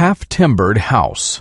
half-timbered house.